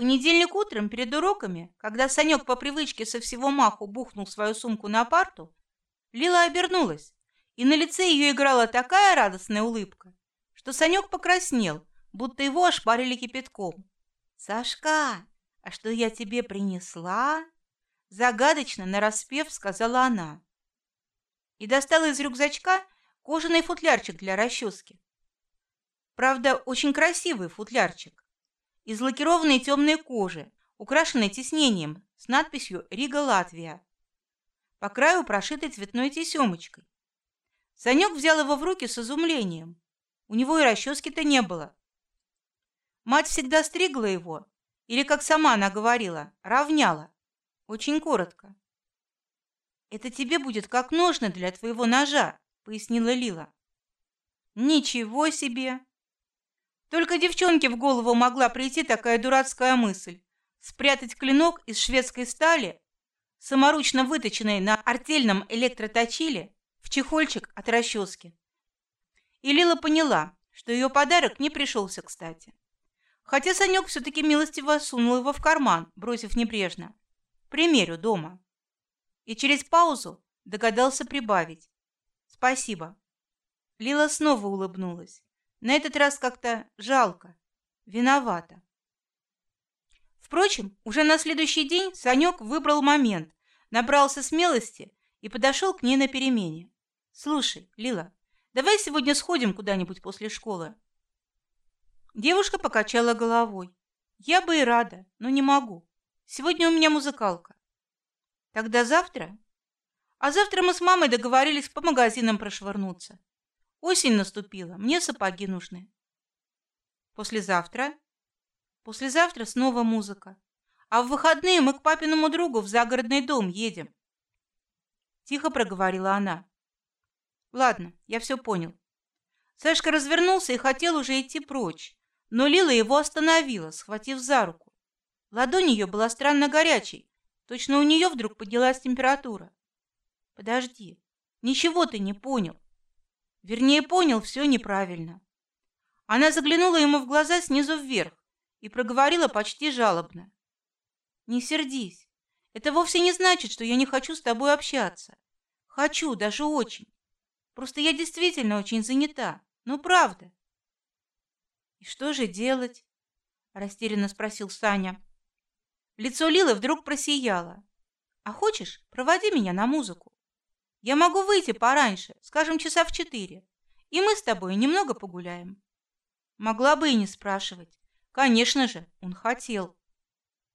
понедельник утром перед уроками, когда Санек по привычке со всего маху бухнул свою сумку на парту, Лила обернулась, и на лице ее играла такая радостная улыбка, что Санек покраснел, будто его ошпарили кипятком. «Сашка, а что я тебе принесла?» Загадочно, нараспев, сказала она. И достала из рюкзачка кожаный футлярчик для расчески. Правда, очень красивый футлярчик. Из лакированной темной кожи, украшенной тиснением с надписью «Рига, Латвия». По краю прошитой цветной тесемочкой. Санек взял его в руки с изумлением. У него и расчески-то не было. Мать всегда стригла его, или, как сама она говорила, равняла. Очень коротко. Это тебе будет как ножны для твоего ножа, пояснила Лила. Ничего себе! Только девчонке в голову могла прийти такая дурацкая мысль: спрятать клинок из шведской стали, саморучно выточенный на артельном электроточиле, в чехольчик от расчески. И Лила поняла, что ее подарок не пришелся кстати. Хотя Санек все-таки милостиво сунул его в карман, бросив небрежно примерю дома. И через паузу догадался прибавить: "Спасибо". Лила снова улыбнулась. На этот раз как-то жалко, виновата. Впрочем, уже на следующий день Санек выбрал момент, набрался смелости и подошел к ней на перемене. Слушай, Лила, давай сегодня сходим куда-нибудь после школы. Девушка покачала головой. Я бы и рада, но не могу. Сегодня у меня музыкалка. Тогда завтра? А завтра мы с мамой договорились по магазинам прошвырнуться. Осень наступила, мне сапоги нужны. Послезавтра? Послезавтра снова музыка. А в выходные мы к папиному другу в загородный дом едем. Тихо проговорила она. Ладно, я все понял. Сашка развернулся и хотел уже идти прочь, но Лила его остановила, схватив за руку. Ладонь ее была странно горячей, точно у нее вдруг поднялась температура. Подожди, ничего ты не понял. Вернее, понял все неправильно. Она заглянула ему в глаза снизу вверх и проговорила почти жалобно: "Не сердись. Это вовсе не значит, что я не хочу с тобой общаться. Хочу, даже очень. Просто я действительно очень занята. Ну правда". И что же делать? растерянно спросил Саня. Лицо Лилы вдруг просияло. А хочешь, проводи меня на музыку? Я могу выйти пораньше, скажем, часа в четыре, и мы с тобой немного погуляем. Могла бы и не спрашивать. Конечно же, он хотел.